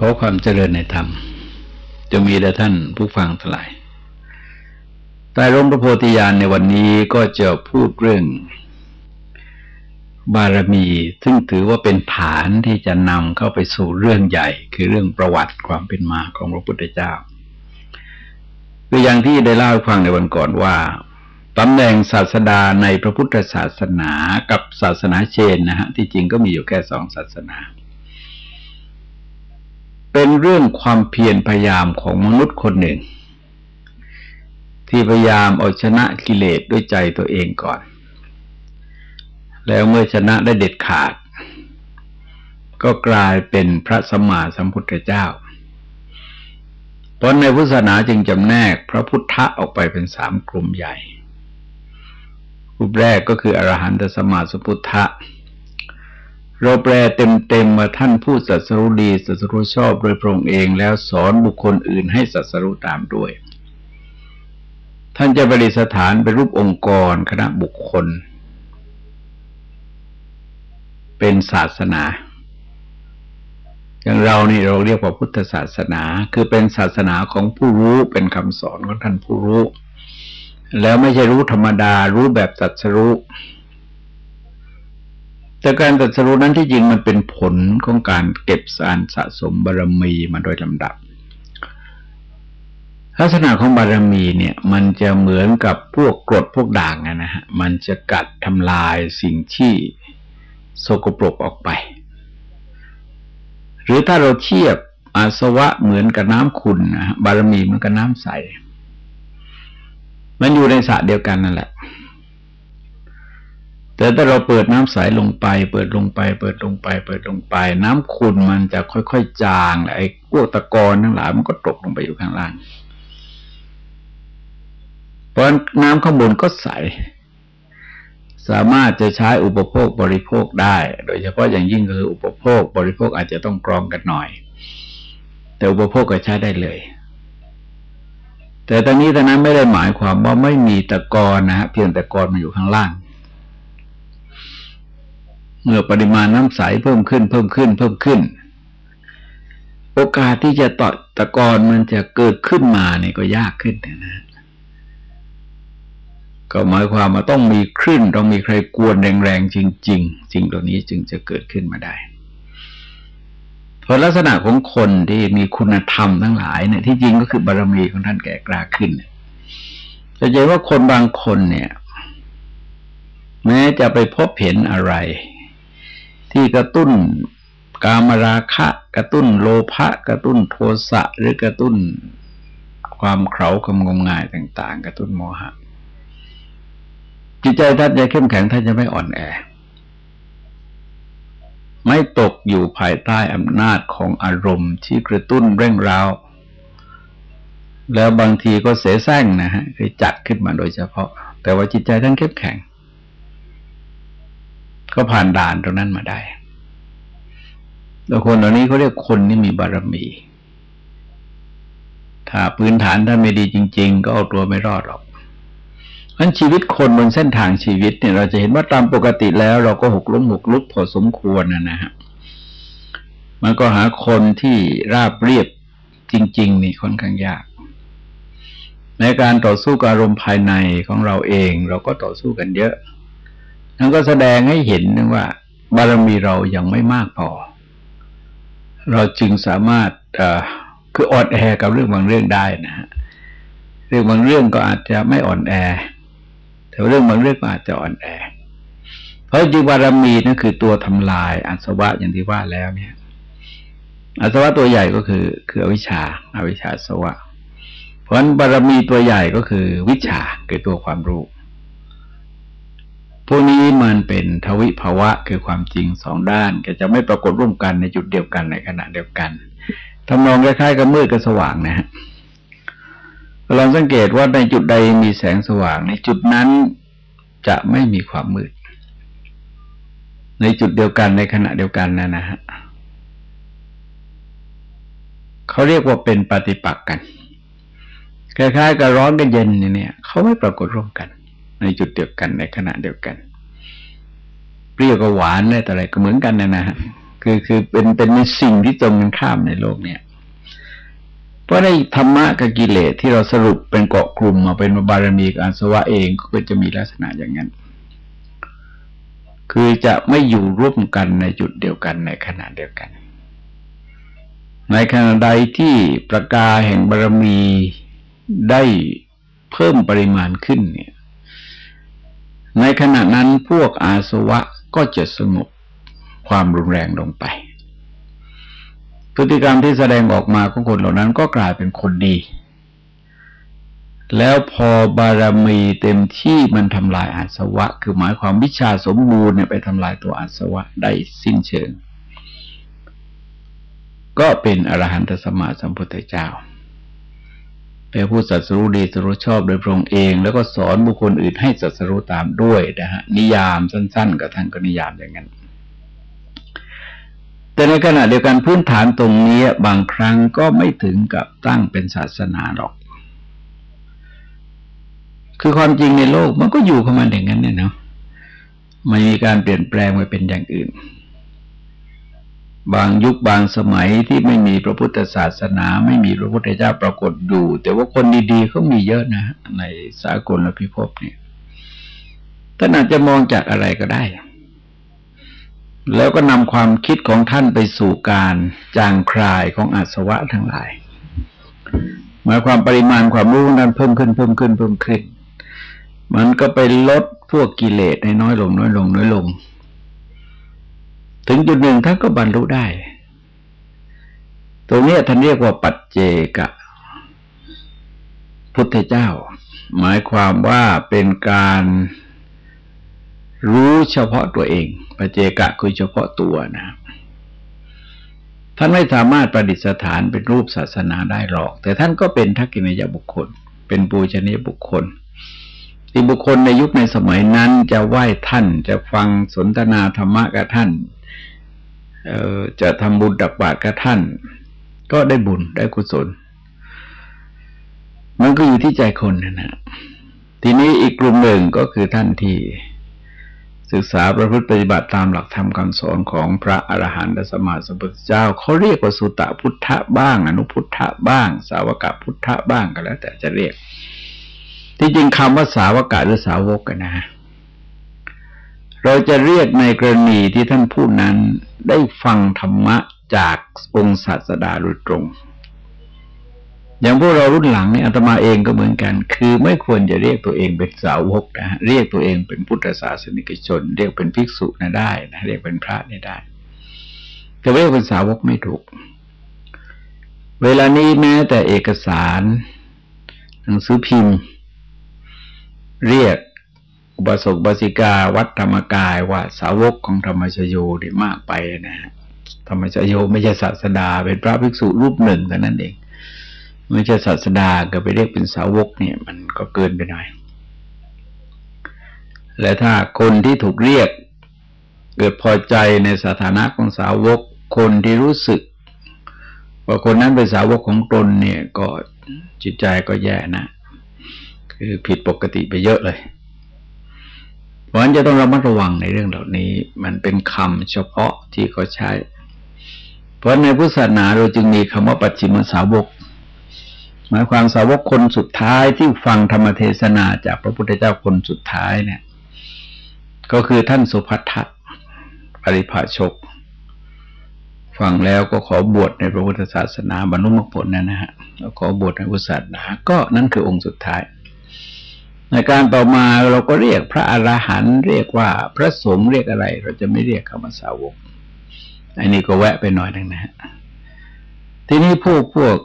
ขอความเจริญในธรรมจะมีแด่ท่านผู้ฟังทั้งหลายใต้ร่มพระโพธิญาณในวันนี้ก็จะพูดเรื่อง บารมี ซึ่งถือว่าเป็นฐานที่จะนำเข้าไปสู่เรื่องใหญ่ คือเรื่องประวัติความเป็นมาของพระพุทธเจ้าคืออย่างที่ได้เล่าให้ฟังในวันก่อนว่าตำแหน่งศาสดาในพระพุทธศาสนากับศาสนาเชนนะฮะที่จริงก็มีอยู่แค่สองศาสนา เป็นเรื่องความเพียรพยายามของมนุษย์คนหนึ่ง ที่พยายามเอาชนะกิเลสด้วยใจตัวเองก่อน แล้วเมื่อชนะได้เด็ดขาด ก็กลายเป็นพระสัมมาสัมพุทธเจ้าเพราะในพุทธศาสนาจึงจำแนกพระพุทธะออกไปเป็นสามกลุ่มใหญ่กลุ่มแรกก็คืออรหันตสมมาสัมพุทธะ เราแปลเต็มๆมาท่านผู้สัสรุดีสัสรุชอบโดยพระองค์เองแล้วสอนบุคคลอื่นให้สัสรุตามด้วย ท่านจะบริสถานเป็นรูปองค์กรคณะบุคคล เป็นศาสนา อย่างเรานี่เราเรียกว่าพุทธศาสนา คือเป็นศาสนาของผู้รู้เป็นคำสอนของท่านผู้รู้ แล้วไม่ใช่รู้ธรรมดารู้แบบสัสรู้ แต่การตัดสรุนั้นที่จริงมันเป็นผลของการเก็บสารสะสมบารมีมาโดยลำดับ ลักษณะของบารมีเนี่ย มันจะเหมือนกับพวกกรดพวกด่างนะฮะมันจะกัดทำลายสิ่งที่โสกปรกออกไป หรือถ้าเราเทียบอาสวะเหมือนกับน้ำขุนนะบารมีเหมือนกับน้ำใส มันอยู่ในสระเดียวกันนั่นแหละ แต่ถ้าเราเปิดน้ำใสลงไป เปิดลงไป เปิดลงไป เปิดลงไป น้ำขุ่นมันจะค่อยๆจางไอ้พวกตะกอนทั้งหลายมันก็ตกลงไปอยู่ข้างล่าง เพราะน้ำข้างบนก็ใส สามารถจะใช้อุปโภคบริโภคได้ โดยเฉพาะอย่างยิ่งคืออุปโภคบริโภคอาจจะต้องกรองกันหน่อย แต่อุปโภคก็ใช้ได้เลยแต่ตอนนี้ตอนนั้นไม่ได้หมายความว่าไม่มีตะกอนนะฮะเพียงตะกอนมันอยู่ข้างล่าง เมื่อปริมาณน้ำใสเพิ่มขึ้นเพิ่มขึ้นเพิ่มขึ้น โอกาสที่จะต่อตะกอนมันจะเกิดขึ้นมาเนี่ยก็ยากขึ้นนะ ก็หมายความว่าต้องมีคลื่นต้องมีใครกวนแรงๆจริงๆสิ่งเหล่านี้จึงจะเกิดขึ้นมาได้เพราะลักษณะของคนที่มีคุณธรรมทั้งหลายเนี่ยที่จริงก็คือบารมีของท่านแก่กล้าขึ้นจะเห็นว่าคนบางคนเนี่ย แม้จะไปพบเห็นอะไร ที่กระตุ้นกามราคะ กระตุ้นโลภะกระตุ้นโทสะหรือกระตุ้นความเขาความงมงายต่าง ๆ กระตุ้นโมหะ จิตใจท่านจะเข้มแข็งท่านจะไม่อ่อนแอ ไม่ตกอยู่ภายใต้อำนาจของอารมณ์ที่กระตุ้นเร่งร้าวแล้วบางทีก็เสแสร้งนะฮะคือจัดขึ้นมาโดยเฉพาะ แต่ว่าจิตใจท่านเข้มแข็ง ก็ผ่านด่านตรงนั้นมาได้แล้วคนเหล่านี้เขาเรียกคนที่มีบารมี ถ้าพื้นฐานท่าไม่ดีจริง ๆ ก็เอาตัวไม่รอดหรอกเพราะชีวิตคนบนเส้นทางชีวิตเนี่ย เราจะเห็นว่าตามปกติแล้ว เราก็หกล้มหกลุกพอสมควรนะนะฮะมันก็หาคนที่ราบเรียบจริง ๆ นี่ค่อนข้างยาก ในการต่อสู้กับอารมณ์ภายในของเราเอง เราก็ต่อสู้กันเยอะ นั่นก็แสดงให้เห็นนึงว่า บารมีเรายังไม่มากพอ เราจึงสามารถคืออ่อนแอกับเรื่องบางเรื่องได้นะฮะเรื่องบางเรื่องก็อาจจะไม่อ่อนแอ แต่เรื่องบางเรื่องก็อาจจะอ่อนแอ เพราะจริงบารมีนั่นคือตัวทำลายอาสวะอย่างที่ว่าแล้วเนี่ยอาสวะตัวใหญ่ก็คือ คืออวิชชาอาวิชชาสวะ เพราะฉะนั้นบารมีตัวใหญ่ก็คือวิชาคือตัวความรู้ พวกนี้มันเป็นทวิภาวะคือความจริงสองด้านก็จะไม่ปรากฏร่วมกันในจุดเดียวกันในขณะเดียวกันทำนองคล้ายๆกับมืดกับสว่างนะฮะลองสังเกตว่าในจุดใดมีแสงสว่าง ในจุดนั้นจะไม่มีความมืด ในจุดเดียวกันในขณะเดียวกันนะนะฮะเขาเรียกว่าเป็นปฏิปักษ์กัน คล้ายๆกับร้อนกับเย็นเนี่ยเขาไม่ปรากฏร่วมกัน ในจุดเดียวกันในขณะเดียวกัน เปรี้ยวกับหวานอะไรต่อะไรก็เหมือนกันนะนะฮะคคือคือเป็นเป็นในสิ่งที่ตรงกันข้ามในโลกเนี่ยเพราะในธรรมะกับกิเลสที่เราสรุปเป็นเกาะกลุ่มมาเป็นบารมีกับอาสวะเองก็จะมีลักษณะอย่างนั้น คือจะไม่อยู่ร่วมกันในจุดเดียวกันในขณะเดียวกัน ในขณะใดที่ประกาแห่งบารมีได้เพิ่มปริมาณขึ้นเนี่ย ในขณะนั้นพวกอาสวะก็จะสงบความรุนแรงลงไป พฤติกรรมที่แสดงออกมาของคนเหล่านั้นก็กลายเป็นคนดี แล้วพอบารมีเต็มที่มันทำลายอาสวะ คือหมายความวิชาสมบูรณ์เนี่ยไปทำลายตัวอาสวะได้สิ้นเชิง ก็เป็นอรหันตสมาสัมพุทธเจ้า เป็นผู้สัตรู้ดีสัตรู้ชอบโดยพระองค์เอง แล้วก็สอนบุคคลอื่นให้สัตรู้ตามด้วยนะฮะนิยามสั้น ๆกับท่านก็นิยามอย่างนั้น แต่ในขณะเดียวกันพื้นฐานตรงนี้บางครั้งก็ไม่ถึงกับตั้งเป็นศาสนาหรอก คือความจริงในโลกมันก็อยู่ของมันอย่างนั้นเนี่ยเนาะไม่มีการเปลี่ยนแปลงไปเป็นอย่างอื่น บางยุคบางสมัยที่ไม่มีพระพุทธศาสนา ไม่มีพระพุทธเจ้าปรากฏอยู่แต่ว่าคนดีๆเขามีเยอะนะ ในสากลพิภพเนี่ยท่านอาจจะมองจากอะไรก็ได้ แล้วก็นำความคิดของท่านไปสู่การจางคลายของอาสวะทั้งหลายหมายความปริมาณความรู้นั้นเพิ่มขึ้นเพิ่มขึ้นเพิ่มขึ้น มันก็ไปลดพวกกิเลสให้น้อยลงน้อยลงน้อยลง ถึงจุดหนึ่งท่านก็บรรลุได้ ตรงนี้ท่านเรียกว่าปัจเจกะพุทธเจ้า หมายความว่าเป็นการรู้เฉพาะตัวเอง ปัจเจกะคือเฉพาะตัวนะ ท่านไม่สามารถประดิษฐานเป็นรูปศาสนาได้หรอก แต่ท่านก็เป็นทักกินยบุคคล เป็นปูชนียบุคคลที่บุคคลในยุคในสมัยนั้นจะไหว้ท่านจะฟังสนทนาธรรมะกับท่าน จะทำบุญดับบาตรกับท่าน ก็ได้บุญได้กุศล มันก็อยู่ที่ใจคนนะนะ ทีนี้อีกกลุ่มหนึ่งก็คือท่านที่ศึกษาประพฤติปฏิบัติตามหลักธรรมคำสอนของพระอรหันตสมมาสัมพุทธเจ้าเขาเรียกว่าสุตตพุทธะบ้าง อนุพุทธะบ้าง สาวกพุทธะบ้างก็แล้ว แต่จะเรียก ที่จริงคำว่าสาวกหรือสาวกกันนะ เราจะเรียกในกรณีที่ท่านพูดนั้นได้ฟังธรรมะจากองค์ศาสดาโดยตรง อย่างพวกเรารุ่นหลังเนี่ยอาตมาเองก็เหมือนกัน คือไม่ควรจะเรียกตัวเองเป็นสาวกนะเรียกตัวเองเป็นพุทธศาสนิกชน เรียกเป็นภิกษุนะได้นะเรียกเป็นพระนี่ได้แต่เรียกเป็นสาวกไม่ถูก เวลานี้แม้แต่เอกสาร หนังสือพิมพ์ เรียก อุบาสกบาสิกาวัดธรรมกายว่าสาวกของธรรมชโยดีมากไปนะธรรมชโยไม่ใช่ศาสดา เป็นพระภิกษุรูปหนึ่งแต่นั้นเองไม่ใช่ศาสดาก็ไปเรียกเป็นสาวกเนี่ย มันก็เกินไปหน่อย และถ้าคนที่ถูกเรียก เกิดพอใจในสถานะของสาวก คนที่รู้สึกว่าคนนั้นเป็นสาวกของตนเนี่ย ก็จิตใจก็แย่นะ คือผิดปกติไปเยอะเลย เพราะฉะนั้นจะต้องระมัดระวังในเรื่องเหล่านี้ มันเป็นคำเฉพาะที่เขาใช้ เพราะในพุทธศาสนาเราจึงมีคำว่าปัจฉิมสาวก หมายความสาวกคนสุดท้ายที่ฟังธรรมเทศนาจากพระพุทธเจ้าคนสุดท้ายเนี่ย ก็คือท่านสุภัททะปริภาชกฟังแล้วก็ขอบวชในพระพุทธศาสนาบรรลุมรรคผลนะนะฮะแล้วขอบวชในพุทธศาสนาก็นั่นคือองค์สุดท้าย ในการต่อมาเราก็เรียกพระอรหันต์เรียกว่าพระสงฆ์เรียกอะไร เราจะไม่เรียกคำว่าสาวก อันนี้ก็แวะไปหน่อยนึงนะฮะทีนี้พวกพวก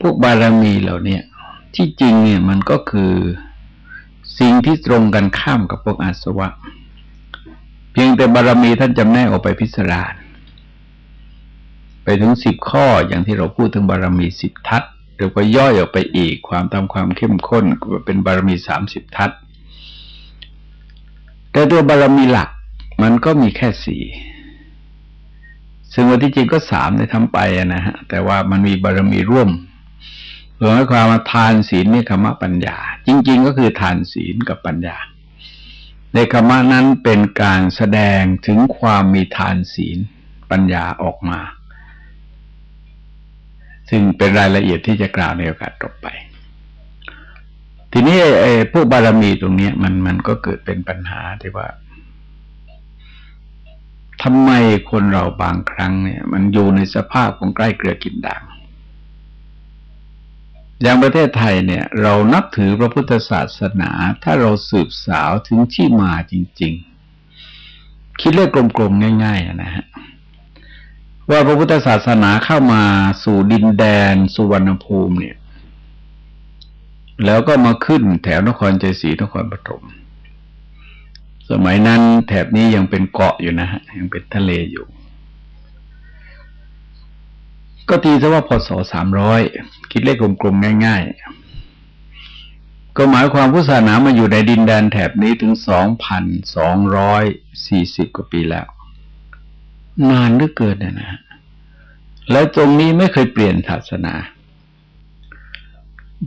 พวกบารมีเหล่านี้ที่จริงเนี่ยมันก็คือสิ่งที่ตรงกันข้ามกับพวกอาสวะ เพียงแต่บารมีท่านจำแนกออกไปพิสดารไปถึงสิบข้ออย่างที่เราพูดถึงบารมีสิบทัศห รือว่าย่อยออกไปอีกความตามความเข้มข้นก็เป็นบารมีสามสิบทัศแต่ตัวบารมีหลักมันก็มีแค่สี่ซึ่งวันที่จริงก็สามในทำไปนะฮะแต่ว่ามันมีบารมีร่วมหมายความว่าทานศีลนี่คำว่าปัญญา จริง ๆ ก็คือทานศีลกับปัญญา ในคำว่านั้นเป็นการแสดงถึงความมีทานศีลปัญญาออกมา ซึ่งเป็นรายละเอียดที่จะกล่าวในโอกาสต่อไป ทีนี้ไอ้พวกบารมีตรงนี้มันมันก็เกิดเป็นปัญหาที่ว่าทำไมคนเราบางครั้งเนี่ย มันอยู่ในสภาพของใกล้เกลือกินด่างอย่างประเทศไทยเนี่ย เรานับถือพระพุทธศาสนา ถ้าเราสืบสาวถึงที่มาจริง ๆ คิดเลขกลมๆง่าย ๆ นะฮะ ว่าพระพุทธศาสนาเข้ามาสู่ดินแดนสุวรรณภูมิเนี่ย แล้วก็มาขึ้นแถวนครใจศรีนครปฐมสมัยนั้นแถบนี้ยังเป็นเกาะอยู่นะฮะยังเป็นทะเลอยู่ ก็ตีซะว่าพศสามร้อยคิดเลขกลมๆง่าย ๆ ก็หมายความพุทธศาสนามาอยู่ในดินแดนแถบนี้ถึงสองพันสองร้อยสี่สิบกว่าปีแล้ว นานเหลือเกินนะนะแล้วตรงนี้ไม่เคยเปลี่ยนศาสนา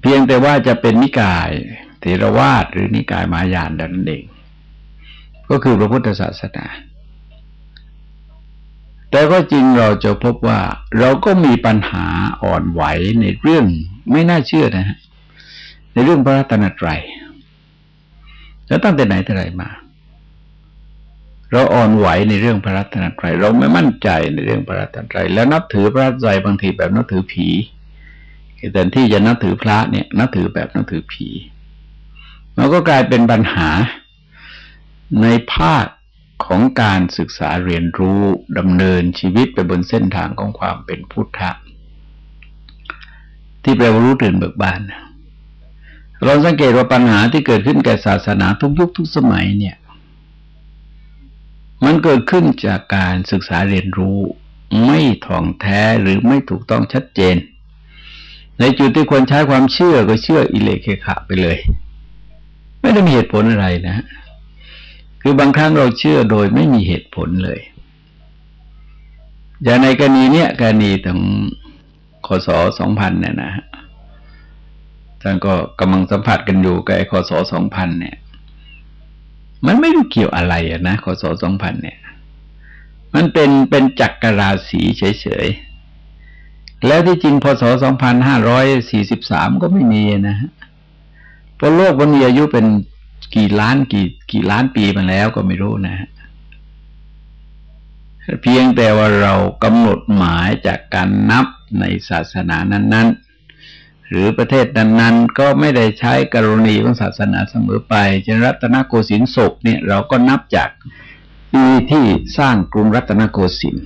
เพียงแต่ว่าจะเป็นนิกายเทรวาสหรือนิกายมายานดันเอง ก็คือพระพุทธศาสนา แต่ก็จริงเราจะพบว่า เราก็มีปัญหาอ่อนไหวในเรื่องไม่น่าเชื่อนะฮะในเรื่องพระรัตนตรัยแล้วตั้งแต่ไหนแต่ไรมา เราอ่อนไหวในเรื่องพระรัตนตรัยเราไม่มั่นใจในเรื่องพระรัตนตรัยแล้วนับถือพระรัตนตรัยบางทีแบบนับถือผีแต่ที่จะนับถือพระเนี่ยนับถือแบบนับถือผีมันก็กลายเป็นปัญหาในภาคของการศึกษาเรียนรู้ดำเนินชีวิตไปบนเส้นทางของความเป็นพุทธะที่แปลว่ารู้ตื่นเบิกบานเราสังเกตว่าปัญหาที่เกิดขึ้นแก่ศาสนาทุกยุคทุกสมัยเนี่ย มันเกิดขึ้นจากการศึกษาเรียนรู้ไม่ถ่องแท้หรือไม่ถูกต้องชัดเจน ในจุดที่ควรใช้ความเชื่อก็เชื่ออิเลเคขะไปเลย ไม่ได้มีเหตุผลอะไรนะคือบางครั้งเราเชื่อโดยไม่มีเหตุผลเลย อย่างในกรณีเนี้ยกรณีถึงคศสองพันเนี่ยนะฮะท่านก็กำลังสัมผัสกันอยู่กับไอ้คศสองพันเนี่ย มันไม่รู้เกี่ยวอะไรอะนะคศสองพันเนี่ย มันเป็นเป็นจักรราศีเฉยๆ แล้วที่จริงพศสองพันห้าร้อยสี่สิบสามก็ไม่มีนะฮะเพราะโลกมันมีอายุเป็นกี่ล้านกี่กี่ล้านปีมาแล้วก็ไม่รู้นะฮะเพียงแต่ว่าเรากำหนดหมายจากการนับในศาสนานั้น ๆ หรือประเทศนั้นๆ ก็ไม่ได้ใช้กรณีของศาสนาเสมอไปเช่นรัตนโกสินทร์ศกเนี่ยเราก็นับจากปีที่สร้างกรุงรัตนโกสินทร์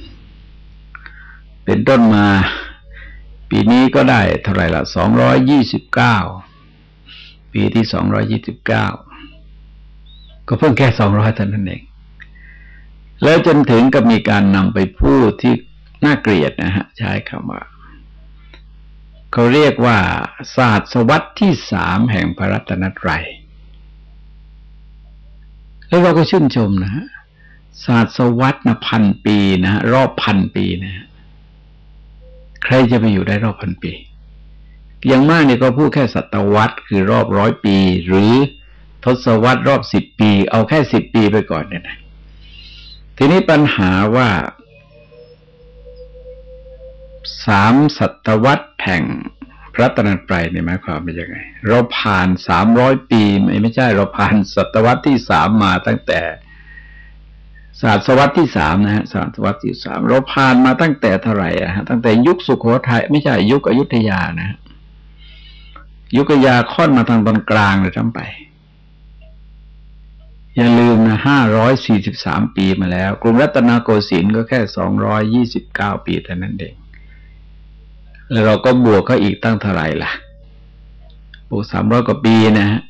เป็นต้นมา ปีนี้ก็ได้เท่าไหร่ละสองร้อยยี่สิบเก้าปีที่สองร้อยี่สิบเก้าก็เพิ่งแค่สองร้อยเท่านั้นเอง แล้วจนถึงกับมีการนำไปพูดที่น่าเกลียดนะฮะ ใช้คำว่า เขาเรียกว่า ศาสตร์สวัสดิ์ที่สามแห่งพระรัตนตรัยแล้วเราก็ชื่นชมนะฮะศาสตร์สวัสดิ์นะพันปีนะรอบพันปีนะใครจะไปอยู่ได้รอบพันปี อย่างมากเนี่ยก็พูดแค่ศตวรรษคือรอบร้อยปี หรือทศวรรษรอบสิบปี เอาแค่สิบปีไปก่อนเนี่ยนะทีนี้ปัญหาว่า สามศตวรรษแห่งพระตนตรัยเนี่ยหมายความเป็นยังไง เราผ่านสามร้อยปีไม่ไม่ใช่ เราผ่านศตวรรษที่สามมาตั้งแต่ศาสตวรรษที่สามนะฮะศาสตวรรษที่สามเราผ่านมาตั้งแต่เท่าไหร่อะฮะตั้งแต่ยุคสุโขทัยไม่ใช่ยุคอยุธยานะยุคยาค่อนมาทางตอนกลางเลยทั้งไป อย่าลืมนะห้าร้อยสี่สิบสามปีมาแล้ว กรุงรัตนโกสินทร์ก็แค่สองร้อยยี่สิบเก้าปีเท่านั้นเอง แล้วเราก็บวกเขาอีกตั้งเท่าไหร่ล่ะบวกสามร้อยกว่าปีนะฮะ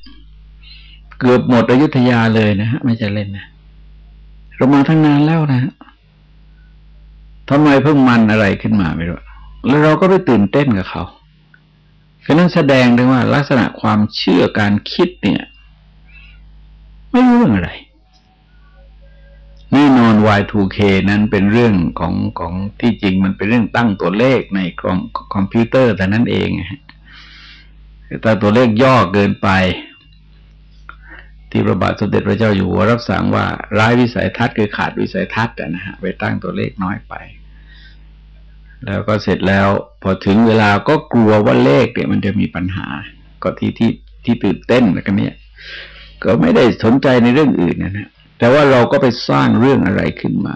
เกือบหมดอยุธยาเลยนะฮะไม่จะเล่นนะเรามาทั้งนานแล้วนะทำไมเพิ่งมันอะไรขึ้นมาไม่รู้แล้วเราก็ไปตื่นเต้นกับเขาคือนั่นแสดงถึงว่าลักษณะความเชื่อการคิดเนี่ย ไม่รู้เรื่องอะไร แน่นอน Y2K นั้นเป็นเรื่องของของที่จริงมันเป็นเรื่องตั้งตัวเลขในคอมคอมพิวเตอร์แต่นั้นเองแต่ตัวเลขย่อเกินไป ที่พระบาทสมเด็จพระเจ้าอยู่หัวรับสั่งว่าร้ายวิสัยทัศน์คือขาดวิสัยทัศน์นะฮะไปตั้งตัวเลขน้อยไป แล้วก็เสร็จแล้วพอถึงเวลาก็กลัวว่าเลขเนี่ยมันจะมีปัญหา ก็ที่ที่ที่ตื่นเต้นแล้วกันเนี่ย ก็ไม่ได้สนใจในเรื่องอื่นนะฮะ แต่ว่าเราก็ไปสร้างเรื่องอะไรขึ้นมา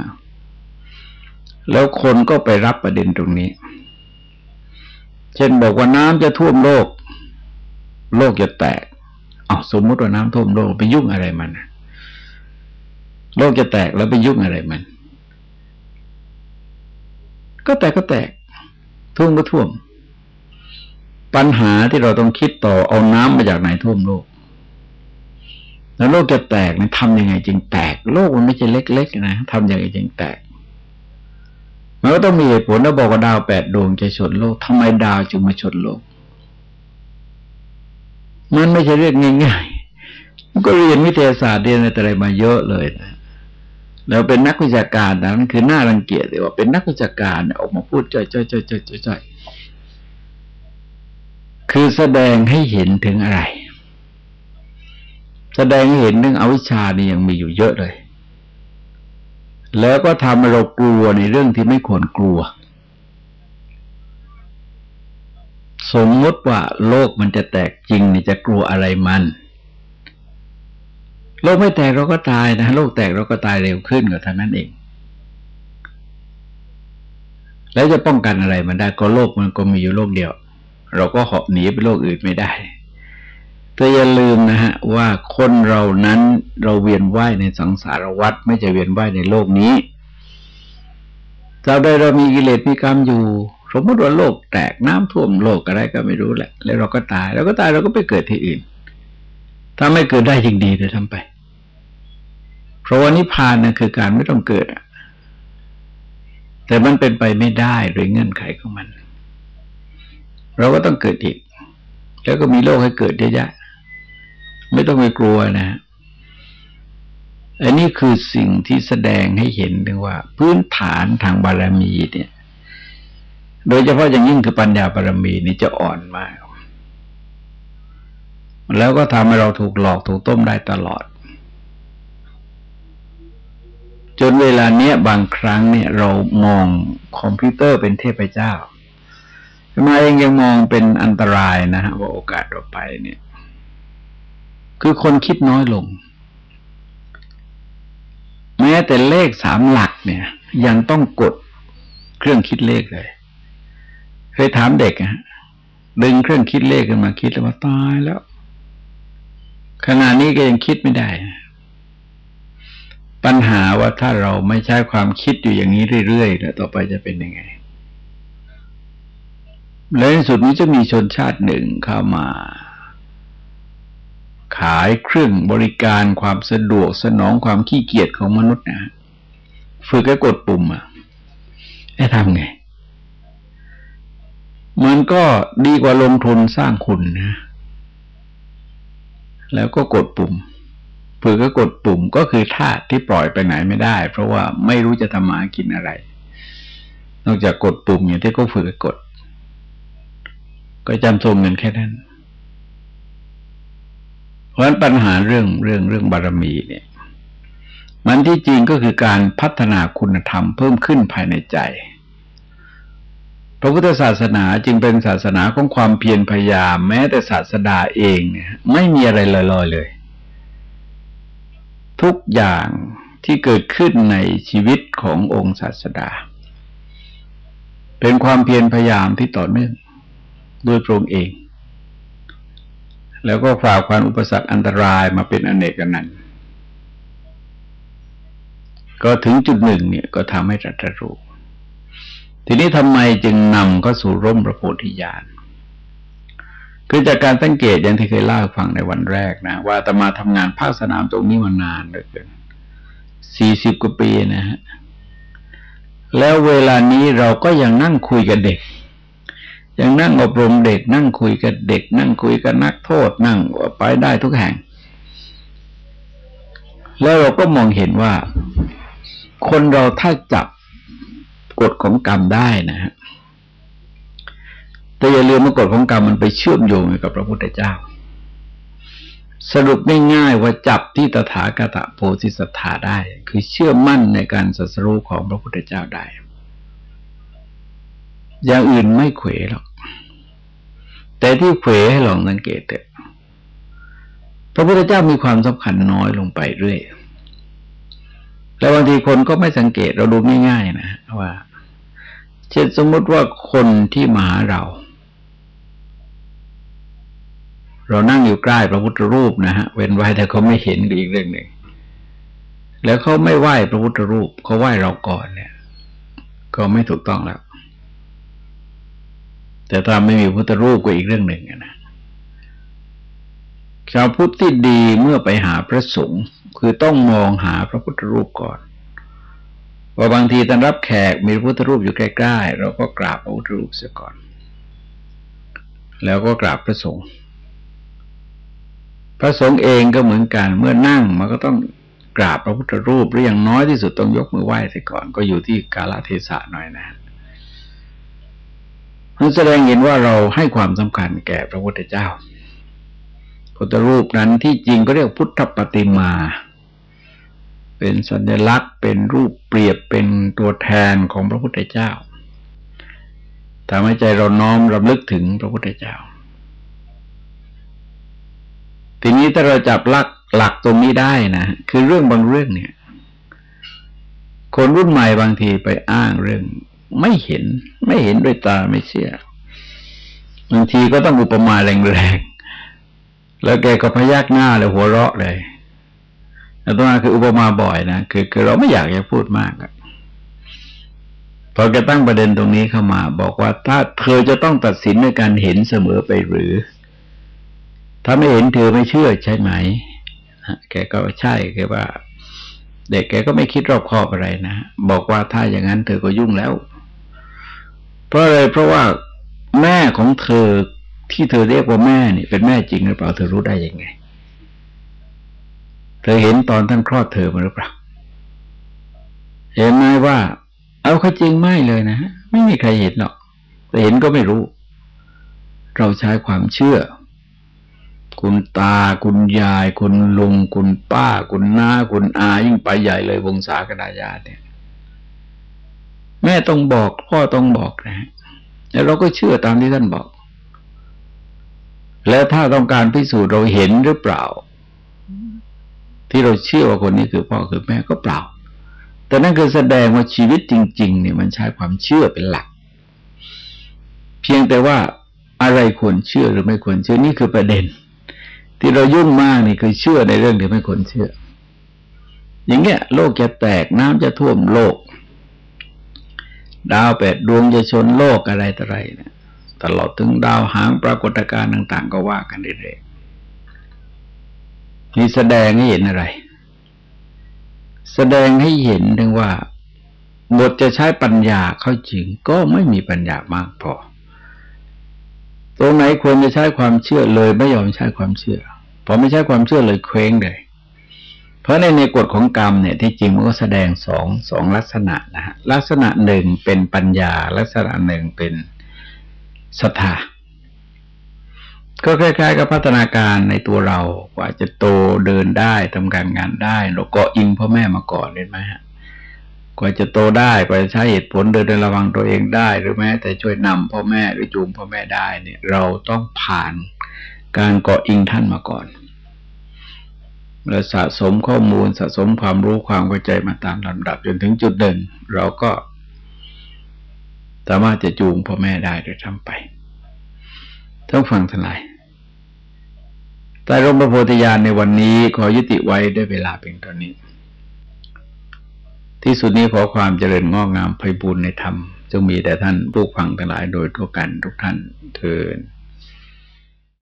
แล้วคนก็ไปรับประเด็นตรงนี้ เช่นบอกว่าน้ำจะท่วมโลก โลกจะแตกอ๋อสมมติว่าน้ำท่วมโลกไปยุ่งอะไรมันโลกจะแตกแล้วไปยุ่งอะไรมัน ก็แตกก็แตก ท่วมก็ท่วม ปัญหาที่เราต้องคิดต่อเอาน้ำมาจากไหนท่วมโลก แล้วโลกจะแตกนี่ทำยังไงจึงแตก โลกมันไม่ใช่เล็กๆนะทำยังไงจึงแตกมันก็ต้องมีเหตุผลแล้วบอกว่าดาวแปดดวงจะชนโลกทำไมดาวจึงมาชนโลก มันไม่ใช่เรื่องง่ายๆมันก็เรียนวิทยาศาสตร์เรียนอะไรมาเยอะเลยนะแล้วเป็นนักวิชาการนั้นคือหน้ารังเกียจเลยว่าเป็นนักวิชาการออกมาพูดจ่อยๆๆๆคือแสดงให้เห็นถึงอะไร แสดงให้เห็นเรื่องอวิชชานี่ยังมีอยู่เยอะเลย แล้วก็ทำให้เรากลัวในเรื่องที่ไม่ควรกลัว สมมติว่าโลกมันจะแตกจริงนี่จะกลัวอะไรมัน โลกไม่แตกเราก็ตายนะ โลกแตกเราก็ตายเร็วขึ้นก็เท่านั้นเอง แล้วจะป้องกันอะไรมันได้ก็โลกมันก็มีอยู่โลกเดียว เราก็เหาะหนีไปโลกอื่นไม่ได้ แต่อย่าลืมนะฮะว่าคนเรานั้นเราเวียนว่ายในสังสารวัฏไม่จะเวียนว่ายในโลกนี้เราได้เรามีกิเลสมีกรรมอยู่ สมมติว่าโลกแตกน้ำท่วมโลกอะไรก็ไม่รู้แหละ แล้วเราก็ตายแล้วก็ตายเราก็ไปเกิดที่อื่น ถ้าไม่เกิดได้จริงดีเลยทำไป เพราะว่านิพพานนะคือการไม่ต้องเกิดอะแต่มันเป็นไปไม่ได้โดยเงื่อนไขของมัน เราก็ต้องเกิดอีก แล้วก็มีโลกให้เกิดเยอะๆ ไม่ต้องไปกลัวนะอันนี้คือสิ่งที่แสดงให้เห็นถึงว่า พื้นฐานทางบารมีเนี่ย โดยเฉพาะอย่างยิ่งคือปัญญาบารมีนี่จะอ่อนมาก แล้วก็ทำให้เราถูกหลอกถูกต้มได้ตลอด จนเวลาเนี้ยบางครั้งเนี่ย เรามองคอมพิวเตอร์เป็นเทพเจ้ามาเองยังมองเป็นอันตรายนะฮะว่าโอกาสเราไปเนี่ย คือคนคิดน้อยลง แม้แต่เลขสามหลักเนี่ย ยังต้องกดเครื่องคิดเลขเลย เคยถามเด็กอะดึงเครื่องคิดเลขขึ้นมาคิดแล้วว่าตายแล้วขณะนี้ก็ยังคิดไม่ได้ ปัญหาว่าถ้าเราไม่ใช้ความคิดอยู่อย่างนี้เรื่อยๆแล้วต่อไปจะเป็นยังไงแล้วในสุดนี้จะมีชนชาติหนึ่งเข้ามา ขายเครื่องบริการความสะดวกสนองความขี้เกียจของมนุษย์นะฝึกให้กดปุ่มอะให้ทำไง มันก็ดีกว่าลงทุนสร้างคุณนะ แล้วก็กดปุ่มเผื่อก็กดปุ่มก็คือธาตุที่ปล่อยไปไหนไม่ได้ เพราะว่าไม่รู้จะทำมากินอะไร นอกจากกดปุ่มอย่างที่ก็ฝึกกด ก็จำทรงเงินแค่นั้น ราะฉะนั้นปัญหาเรื่องเรื่องเรื่องบารมีเนี่ย มันที่จริงก็คือการพัฒนาคุณธรรมเพิ่มขึ้นภายในใจ พระพุทธศาสนาจึงเป็นศาสนาของความเพียรพยายามแม้แต่ศาสดาเองเนี่ยไม่มีอะไรลอยๆเลย ทุกอย่างที่เกิดขึ้นในชีวิตขององค์ศาสดา เป็นความเพียรพยายามที่ต่อเนื่องด้วยพระองค์เอง แล้วก็ฝ่าความอุปสรรคอันตรายมาเป็นอนเนกนันต์ก็ถึงจุดหนึ่งเนี่ยก็ทำให้ตรัสรู้ทีนี้ทำไมจึงนำเข้าสู่ร่มพระโพธิญาณคือจากการสังเกตอย่างที่เคยเล่าฟังในวันแรกนะ ว่าตมาทำงานภาคสนามตรงนี้มานานเหลือเกินสี่สิบกว่าปีนะฮะแล้วเวลานี้เราก็ยังนั่งคุยกับเด็ก ยังนั่งอบรมเด็กนั่งคุยกับเด็ก นั่งคุยกับนักโทษนั่งไปได้ทุกแห่ง แล้วเราก็มองเห็นว่า คนเราถ้าจับกฎของกรรมได้นะฮะแต่อย่าลืมว่ากฎของกรรมมันไปเชื่อมโยงกับพระพุทธเจ้า สรุปง่ายๆว่าจับที่ตถาคตโพธิสัตธาได้ คือเชื่อมั่นในการสัสรู้ของพระพุทธเจ้าได้อย่างอื่นไม่เขวหรอก แต่ที่เขวให้ลองสังเกตเถอะพระพุทธเจ้ามีความสำคัญน้อยลงไปเรื่อย แล้วบางทีคนก็ไม่สังเกตเราดูง่ายๆนะว่าเช่นสมมติว่าคนที่มาหาเรา เรานั่งอยู่ใกล้พระพุทธรูปนะฮะเว้นไว้แต่เขาไม่เห็นอีกเรื่องหนึ่งแล้วเขาไม่ไหว้พระพุทธรูปเขาไหว้เราก่อนเนี่ย ก็ไม่ถูกต้องแล้ว แต่ถ้าไม่มีพุทธรูปก็อีกเรื่องหนึ่งนะชาวพุทธที่ดีเมื่อไปหาพระสงฆ์คือต้องมองหาพระพุทธรูปก่อนว่าบางทีตอนรับแขกมีพระพุทธรูปอยู่ใกล้ๆเราก็กราบพระพุทธรูปเสียก่อน แล้วก็กราบพระสงฆ์พระสงฆ์เองก็เหมือนกันเมื่อนั่งมันก็ต้องกราบพระพุทธรูปหรืออย่างน้อยที่สุดต้องยกมือไหว้เสียก่อน ก็อยู่ที่กาลเทศะหน่อยนะ มันแสดงเห็นว่าเราให้ความสำคัญแก่พระพุทธเจ้าพุทธรูปนั้นที่จริงก็เรียกพุทธปฏิมา เป็นสัญลักษณ์ เป็นรูปเปรียบเป็นตัวแทนของพระพุทธเจ้าทำให้ใจเราน้อมรำลึกถึงพระพุทธเจ้า ทีนี้ถ้าเราจับหลักหลักตรงนี้ได้นะ คือเรื่องบางเรื่องเนี่ย คนรุ่นใหม่บางทีไปอ้างเรื่อง ไม่เห็น ไม่เห็นด้วยตาไม่เชื่อบางทีก็ต้องอุปมาแรงๆแล้วแกก็พยักหน้าเลยหัวเราะเลยแล้วตัวนั้นคืออุปมาบ่อยนะคือคือเราไม่อยากจะพูดมากอะพอแกตั้งประเด็นตรงนี้เข้ามา บอกว่าถ้าเธอจะต้องตัดสินในการเห็นเสมอไปหรือ ถ้าไม่เห็นเธอไม่เชื่อใช่ไหมแกก็ใช่แกว่า เด็กแกก็ไม่คิดรอบคอบอะไรนะ บอกว่าถ้าอย่างนั้นเธอก็ยุ่งแล้ว เพราะอะไรเพราะว่าแม่ของเธอที่เธอเรียกว่าแม่เนี่ยเป็นแม่จริงหรือเปล่าเธอรู้ได้ยังไง เธอเห็นตอนท่านคลอดเธอมาหรือเปล่า เห็นไหมว่า เอาเขาจริงไม่เลยนะไม่มีใครเห็นหรอกแต่เห็นก็ไม่รู้ เราใช้ความเชื่อ คุณตาคุณยาย คุณลุง คุณป้า คุณน้า คุณอายิ่งไปใหญ่เลยวงศากระดาญาเนี่ย แม่ต้องบอก พ่อต้องบอกนะแล้วเราก็เชื่อตามที่ท่านบอก แล้วถ้าต้องการพิสูจน์เราเห็นหรือเปล่า ที่เราเชื่อว่าคนนี้คือพ่อคือแม่ก็เปล่า แต่นั่นคือแสดงว่าชีวิตจริง ๆ เนี่ยมันใช้ความเชื่อเป็นหลัก เพียงแต่ว่าอะไรควรเชื่อหรือไม่ควรเชื่อนี่คือประเด็น ที่เรายุ่งมากนี่คือเชื่อในเรื่องที่ไม่ควรเชื่อ อย่างเงี้ย โลกจะแตกน้ำจะท่วมโลก ดาวแปดดวงจะชนโลกอะไรต่ออะไรเนี่ยตลอดถึงดาวหางปรากฏการณ์ต่าง ๆ ก็ว่ากันเรื่อยๆนี่แสดงให้เห็นอะไร แสดงให้เห็นถึงว่าบทจะใช้ปัญญาเข้าจริงก็ไม่มีปัญญามากพอ ตรงไหนควรจะใช้ความเชื่อเลยไม่ยอมใช้ความเชื่อพอไม่ใช้ความเชื่อเลยเคว้งเลย ราะในในกฎของกรรมเนี่ยที่จริงมันก็แสดงสองสองลักษณะนะฮะลักษณะหนึ่งเป็นปัญญา ลักษณะหนึ่งเป็นศรัทธาก็คล้ายๆกับพัฒนาการในตัวเรากว่าจะโตเดินได้ทำการงานได้เราก็อิงพ่อแม่มาก่อนเห็นไหมฮะกว่าจะโตได้กว่าจะใช้เหตุผลเดินระวังตัวเองได้ หรือแม้แต่ช่วยนำพ่อแม่หรือจูงพ่อแม่ได้เนี่ย เราต้องผ่านการเกาะอิงท่านมาก่อน เราสะสมข้อมูลสะสมความรู้ความเข้าใจมาตามลำดับจนถึงจุดเดินเราก็สามารถจะจูงพ่อแม่ได้โดยทำไปต้องฟังทลายแต่ร่มพระโพธิญาณในวันนี้ขอยุติไว้ด้วยเวลาเพียงเท่านี้ ที่สุดนี้ขอความเจริญงอกงามไพบูรณ์ในธรรมจงมีแต่ท่านผู้ฟังทั้งหลายโดยทั่วกันทุกท่านเทิน